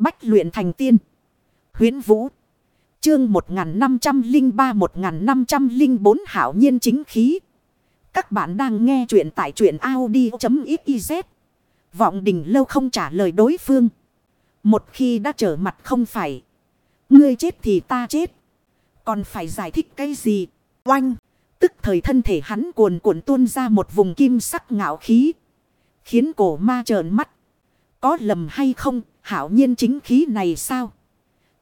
Bách luyện thành tiên. huyễn Vũ. Chương 1503-1504 Hảo nhiên chính khí. Các bạn đang nghe truyện tại truyện Audi.xyz. Vọng đình lâu không trả lời đối phương. Một khi đã trở mặt không phải. Ngươi chết thì ta chết. Còn phải giải thích cái gì? Oanh! Tức thời thân thể hắn cuồn cuộn tuôn ra một vùng kim sắc ngạo khí. Khiến cổ ma trợn mắt. Có lầm hay không? Hảo nhiên chính khí này sao?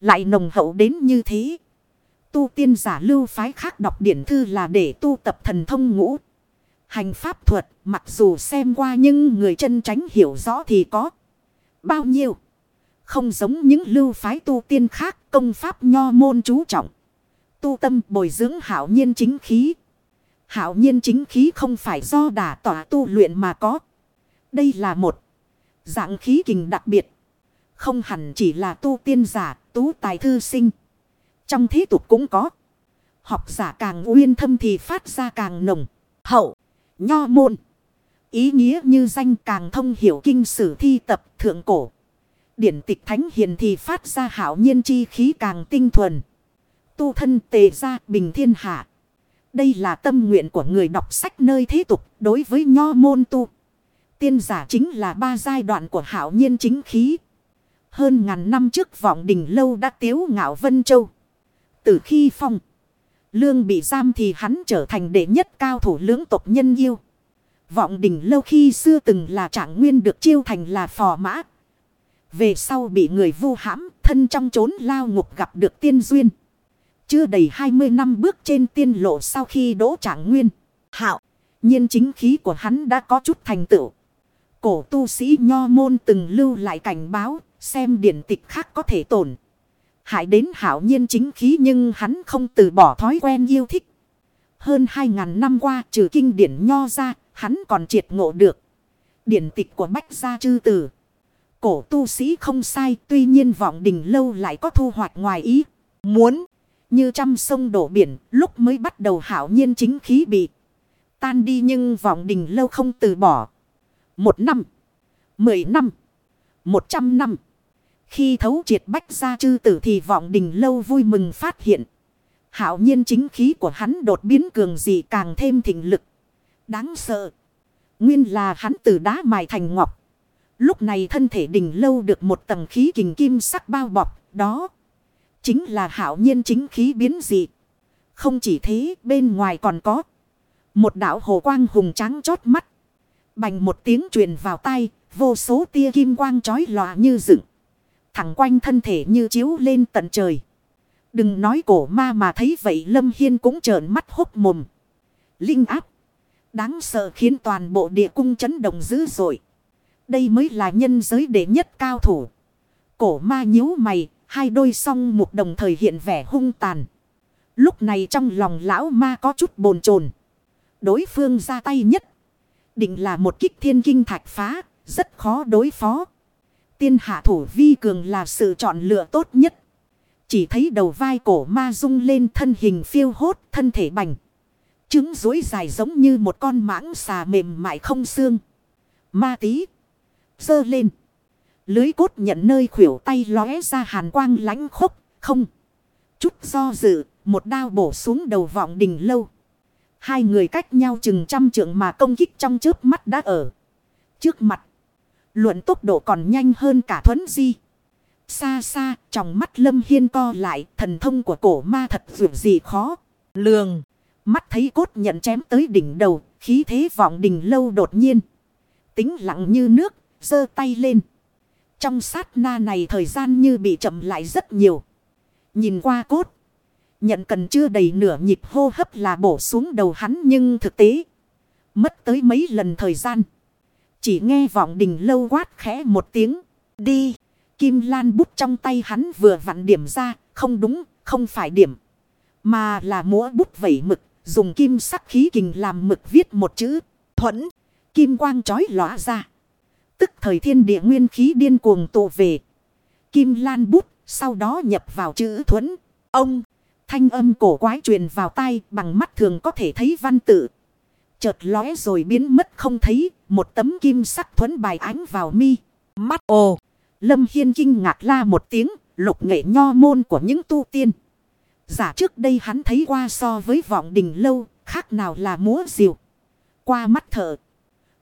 Lại nồng hậu đến như thế. Tu tiên giả lưu phái khác đọc điển thư là để tu tập thần thông ngũ. Hành pháp thuật, mặc dù xem qua nhưng người chân tránh hiểu rõ thì có. Bao nhiêu? Không giống những lưu phái tu tiên khác, công pháp nho môn chú trọng. Tu tâm bồi dưỡng hảo nhiên chính khí. Hảo nhiên chính khí không phải do đả tỏa tu luyện mà có. Đây là một dạng khí kình đặc biệt. Không hẳn chỉ là tu tiên giả, tú tài thư sinh. Trong thế tục cũng có. Học giả càng uyên thâm thì phát ra càng nồng, hậu, nho môn. Ý nghĩa như danh càng thông hiểu kinh sử thi tập thượng cổ. Điển tịch thánh hiền thì phát ra hảo nhiên chi khí càng tinh thuần. Tu thân tề ra bình thiên hạ. Đây là tâm nguyện của người đọc sách nơi thế tục đối với nho môn tu. Tiên giả chính là ba giai đoạn của hảo nhiên chính khí. Hơn ngàn năm trước vọng đình lâu đã tiếu ngạo Vân Châu. Từ khi phong. Lương bị giam thì hắn trở thành đệ nhất cao thủ lưỡng tộc nhân yêu. Vọng đình lâu khi xưa từng là trạng nguyên được chiêu thành là phò mã. Về sau bị người vu hãm thân trong trốn lao ngục gặp được tiên duyên. Chưa đầy 20 năm bước trên tiên lộ sau khi đỗ trạng nguyên. Hạo, nhiên chính khí của hắn đã có chút thành tựu. Cổ tu sĩ nho môn từng lưu lại cảnh báo, xem điện tịch khác có thể tổn. Hại đến hảo nhiên chính khí nhưng hắn không từ bỏ thói quen yêu thích. Hơn 2.000 năm qua trừ kinh điển nho ra, hắn còn triệt ngộ được. Điển tịch của Bách Gia Chư Tử. Cổ tu sĩ không sai, tuy nhiên vọng đình lâu lại có thu hoạch ngoài ý. Muốn, như trăm sông đổ biển, lúc mới bắt đầu hảo nhiên chính khí bị tan đi nhưng vọng đình lâu không từ bỏ. Một năm, mười năm, một trăm năm. Khi thấu triệt bách gia chư tử thì vọng đình lâu vui mừng phát hiện. Hảo nhiên chính khí của hắn đột biến cường dị càng thêm thịnh lực. Đáng sợ. Nguyên là hắn từ đá mài thành ngọc. Lúc này thân thể đình lâu được một tầng khí kình kim sắc bao bọc. Đó chính là hảo nhiên chính khí biến dị. Không chỉ thế, bên ngoài còn có. Một đạo hồ quang hùng trắng chót mắt. Bành một tiếng truyền vào tay. Vô số tia kim quang chói lòa như dựng. Thẳng quanh thân thể như chiếu lên tận trời. Đừng nói cổ ma mà thấy vậy Lâm Hiên cũng trợn mắt hốc mồm. Linh áp. Đáng sợ khiến toàn bộ địa cung chấn động dữ dội. Đây mới là nhân giới đệ nhất cao thủ. Cổ ma nhíu mày, hai đôi song một đồng thời hiện vẻ hung tàn. Lúc này trong lòng lão ma có chút bồn chồn Đối phương ra tay nhất. Định là một kích thiên kinh thạch phá, rất khó đối phó. Tiên hạ thủ vi cường là sự chọn lựa tốt nhất. Chỉ thấy đầu vai cổ ma rung lên thân hình phiêu hốt, thân thể bành. Trứng dối dài giống như một con mãng xà mềm mại không xương. Ma tí. Dơ lên. Lưới cốt nhận nơi khuỷu tay lóe ra hàn quang lánh khốc. Không. Chút do dự. Một đao bổ xuống đầu vọng đỉnh lâu. Hai người cách nhau chừng trăm trượng mà công kích trong chớp mắt đã ở. Trước mặt. Luận tốc độ còn nhanh hơn cả thuấn di. Xa xa, trong mắt lâm hiên co lại, thần thông của cổ ma thật vượt gì khó. Lường, mắt thấy cốt nhận chém tới đỉnh đầu, khí thế vọng đỉnh lâu đột nhiên. Tính lặng như nước, giơ tay lên. Trong sát na này thời gian như bị chậm lại rất nhiều. Nhìn qua cốt. Nhận cần chưa đầy nửa nhịp hô hấp là bổ xuống đầu hắn nhưng thực tế. Mất tới mấy lần thời gian. Chỉ nghe vọng đình lâu quát khẽ một tiếng. Đi. Kim lan bút trong tay hắn vừa vặn điểm ra. Không đúng, không phải điểm. Mà là múa bút vẩy mực. Dùng kim sắc khí kình làm mực viết một chữ. Thuẫn. Kim quang trói lóa ra. Tức thời thiên địa nguyên khí điên cuồng tụ về. Kim lan bút. Sau đó nhập vào chữ thuẫn. Ông. Thanh âm cổ quái truyền vào tay bằng mắt thường có thể thấy văn tự. Chợt lóe rồi biến mất không thấy. Một tấm kim sắc thuấn bài ánh vào mi. Mắt ồ. Lâm Hiên kinh ngạc la một tiếng, lục nghệ nho môn của những tu tiên. Giả trước đây hắn thấy qua so với vọng đình lâu, khác nào là múa diều. Qua mắt thở.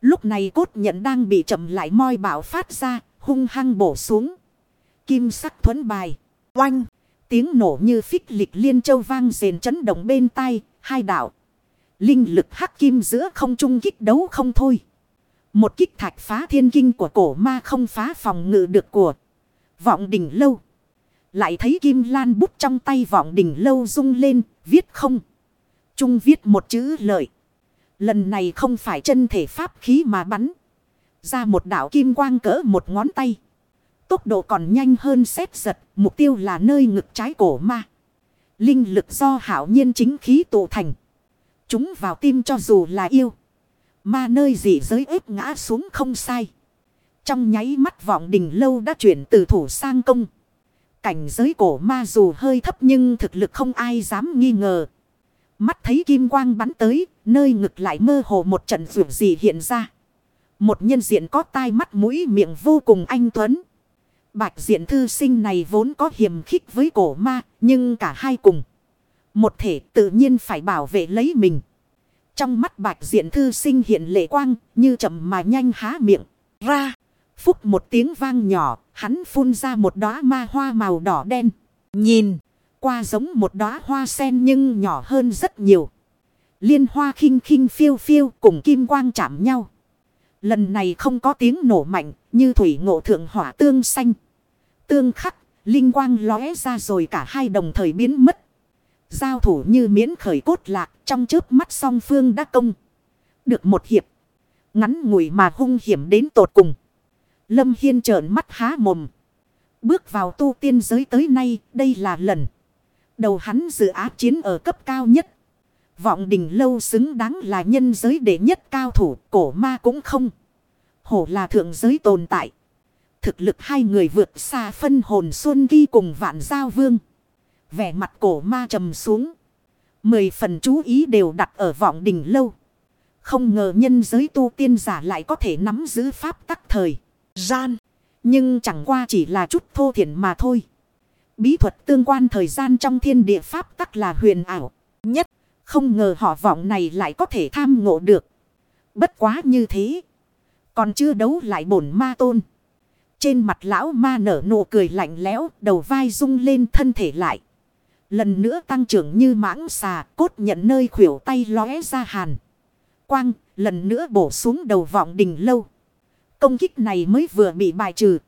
Lúc này cốt nhận đang bị chậm lại moi bảo phát ra, hung hăng bổ xuống. Kim sắc thuấn bài. Oanh! Tiếng nổ như phích lịch liên châu vang rền chấn động bên tai, hai đảo. Linh lực hắc kim giữa không trung kích đấu không thôi. Một kích thạch phá thiên kinh của cổ ma không phá phòng ngự được của vọng đỉnh lâu. Lại thấy kim lan bút trong tay vọng đỉnh lâu rung lên, viết không. Trung viết một chữ lợi. Lần này không phải chân thể pháp khí mà bắn. Ra một đảo kim quang cỡ một ngón tay. Tốc độ còn nhanh hơn xét giật, mục tiêu là nơi ngực trái cổ ma. Linh lực do hảo nhiên chính khí tụ thành. Chúng vào tim cho dù là yêu. Ma nơi dị giới ếp ngã xuống không sai. Trong nháy mắt vọng đình lâu đã chuyển từ thủ sang công. Cảnh giới cổ ma dù hơi thấp nhưng thực lực không ai dám nghi ngờ. Mắt thấy kim quang bắn tới, nơi ngực lại mơ hồ một trận rượu gì hiện ra. Một nhân diện có tai mắt mũi miệng vô cùng anh tuấn. Bạch diện thư sinh này vốn có hiểm khích với cổ ma, nhưng cả hai cùng. Một thể tự nhiên phải bảo vệ lấy mình. Trong mắt bạch diện thư sinh hiện lệ quang, như chậm mà nhanh há miệng. Ra, phúc một tiếng vang nhỏ, hắn phun ra một đóa ma hoa màu đỏ đen. Nhìn, qua giống một đóa hoa sen nhưng nhỏ hơn rất nhiều. Liên hoa khinh khinh phiêu phiêu cùng kim quang chạm nhau. Lần này không có tiếng nổ mạnh như thủy ngộ thượng hỏa tương xanh. Tương khắc, linh quang lóe ra rồi cả hai đồng thời biến mất. Giao thủ như miễn khởi cốt lạc, trong chớp mắt song phương đã công. Được một hiệp. Ngắn ngủi mà hung hiểm đến tột cùng. Lâm Hiên trợn mắt há mồm. Bước vào tu tiên giới tới nay, đây là lần. Đầu hắn dự áp chiến ở cấp cao nhất. Vọng đình lâu xứng đáng là nhân giới đệ nhất cao thủ, cổ ma cũng không. Hổ là thượng giới tồn tại. Thực lực hai người vượt xa phân hồn xuân ghi cùng vạn giao vương. Vẻ mặt cổ ma trầm xuống. Mười phần chú ý đều đặt ở vọng đỉnh lâu. Không ngờ nhân giới tu tiên giả lại có thể nắm giữ pháp tắc thời. Gian. Nhưng chẳng qua chỉ là chút thô thiển mà thôi. Bí thuật tương quan thời gian trong thiên địa pháp tắc là huyền ảo. Nhất. Không ngờ họ vọng này lại có thể tham ngộ được. Bất quá như thế. Còn chưa đấu lại bổn ma tôn. Trên mặt lão ma nở nụ cười lạnh lẽo, đầu vai rung lên thân thể lại. Lần nữa tăng trưởng như mãng xà, cốt nhận nơi khuỷu tay lóe ra hàn. Quang, lần nữa bổ xuống đầu vọng đình lâu. Công kích này mới vừa bị bài trừ.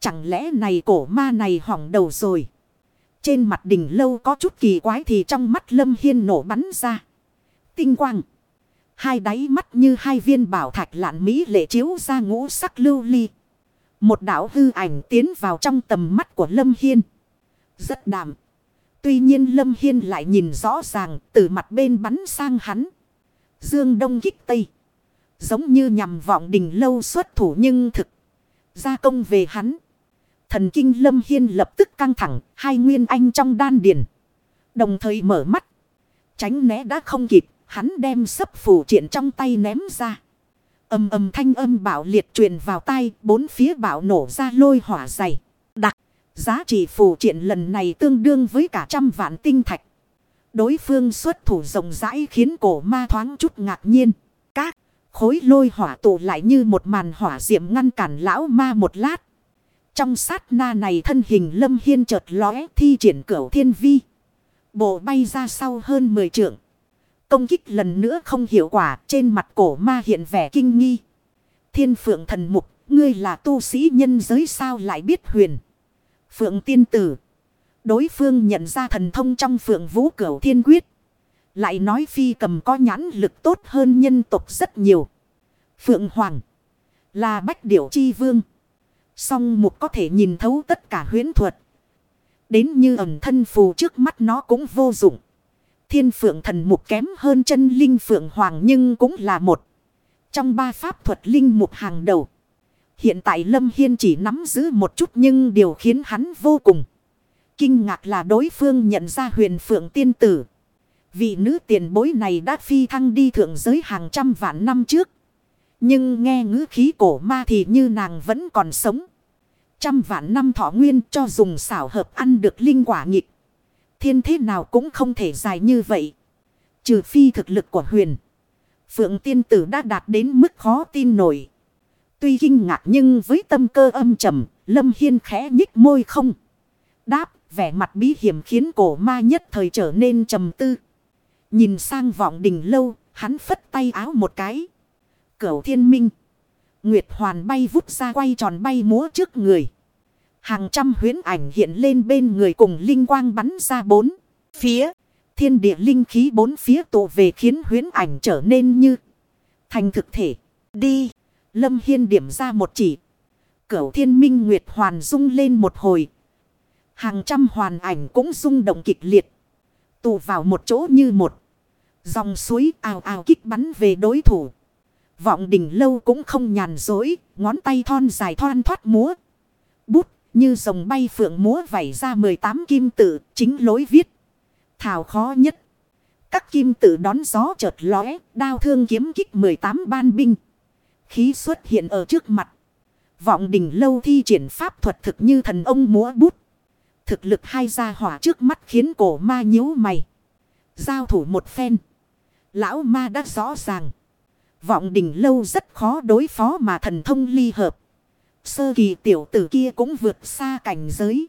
Chẳng lẽ này cổ ma này hỏng đầu rồi. Trên mặt đỉnh lâu có chút kỳ quái thì trong mắt lâm hiên nổ bắn ra. Tinh quang. Hai đáy mắt như hai viên bảo thạch lạn mỹ lệ chiếu ra ngũ sắc lưu ly. Một đảo hư ảnh tiến vào trong tầm mắt của Lâm Hiên. Rất đạm. Tuy nhiên Lâm Hiên lại nhìn rõ ràng từ mặt bên bắn sang hắn. Dương Đông kích Tây. Giống như nhằm vọng đình lâu xuất thủ nhưng thực. Gia công về hắn. Thần kinh Lâm Hiên lập tức căng thẳng. Hai nguyên anh trong đan điền. Đồng thời mở mắt. Tránh né đã không kịp. Hắn đem sấp phủ triện trong tay ném ra. Âm âm thanh âm bạo liệt truyền vào tay, bốn phía bạo nổ ra lôi hỏa dày. Đặc, giá trị phù triện lần này tương đương với cả trăm vạn tinh thạch. Đối phương xuất thủ rộng rãi khiến cổ ma thoáng chút ngạc nhiên. Các khối lôi hỏa tụ lại như một màn hỏa diệm ngăn cản lão ma một lát. Trong sát na này thân hình lâm hiên chợt lóe thi triển cửu thiên vi. Bộ bay ra sau hơn 10 trượng. Công kích lần nữa không hiệu quả trên mặt cổ ma hiện vẻ kinh nghi. Thiên phượng thần mục, ngươi là tu sĩ nhân giới sao lại biết huyền. Phượng tiên tử. Đối phương nhận ra thần thông trong phượng vũ cửu thiên quyết. Lại nói phi cầm có nhãn lực tốt hơn nhân tộc rất nhiều. Phượng Hoàng. Là bách điểu chi vương. Song mục có thể nhìn thấu tất cả huyến thuật. Đến như ẩn thân phù trước mắt nó cũng vô dụng. Thiên phượng thần mục kém hơn chân linh phượng hoàng nhưng cũng là một. Trong ba pháp thuật linh mục hàng đầu. Hiện tại Lâm Hiên chỉ nắm giữ một chút nhưng điều khiến hắn vô cùng. Kinh ngạc là đối phương nhận ra huyền phượng tiên tử. Vị nữ tiền bối này đã phi thăng đi thượng giới hàng trăm vạn năm trước. Nhưng nghe ngữ khí cổ ma thì như nàng vẫn còn sống. Trăm vạn năm thọ nguyên cho dùng xảo hợp ăn được linh quả nghịch. Thiên thế nào cũng không thể dài như vậy. Trừ phi thực lực của huyền. Phượng tiên tử đã đạt đến mức khó tin nổi. Tuy kinh ngạc nhưng với tâm cơ âm trầm, Lâm Hiên khẽ nhích môi không. Đáp, vẻ mặt bí hiểm khiến cổ ma nhất thời trở nên trầm tư. Nhìn sang vọng đình lâu, hắn phất tay áo một cái. Cửu thiên minh. Nguyệt hoàn bay vút ra quay tròn bay múa trước người. Hàng trăm huyến ảnh hiện lên bên người cùng linh quang bắn ra bốn. Phía. Thiên địa linh khí bốn phía tụ về khiến huyến ảnh trở nên như. Thành thực thể. Đi. Lâm Hiên điểm ra một chỉ. Cửu thiên minh nguyệt hoàn rung lên một hồi. Hàng trăm hoàn ảnh cũng rung động kịch liệt. Tụ vào một chỗ như một. Dòng suối ào ào kích bắn về đối thủ. Vọng đỉnh lâu cũng không nhàn dối. Ngón tay thon dài thoan thoát múa. Bút, như rồng bay phượng múa vảy ra 18 kim tự, chính lối viết. Thảo khó nhất. Các kim tự đón gió chợt lóe. Đao thương kiếm kích 18 ban binh. Khí xuất hiện ở trước mặt. Vọng đỉnh lâu thi triển pháp thuật thực như thần ông múa bút. Thực lực hai gia hỏa trước mắt khiến cổ ma nhíu mày. Giao thủ một phen. Lão ma đã rõ ràng. Vọng đỉnh lâu rất khó đối phó mà thần thông ly hợp. Sơ kỳ tiểu tử kia cũng vượt xa cảnh giới.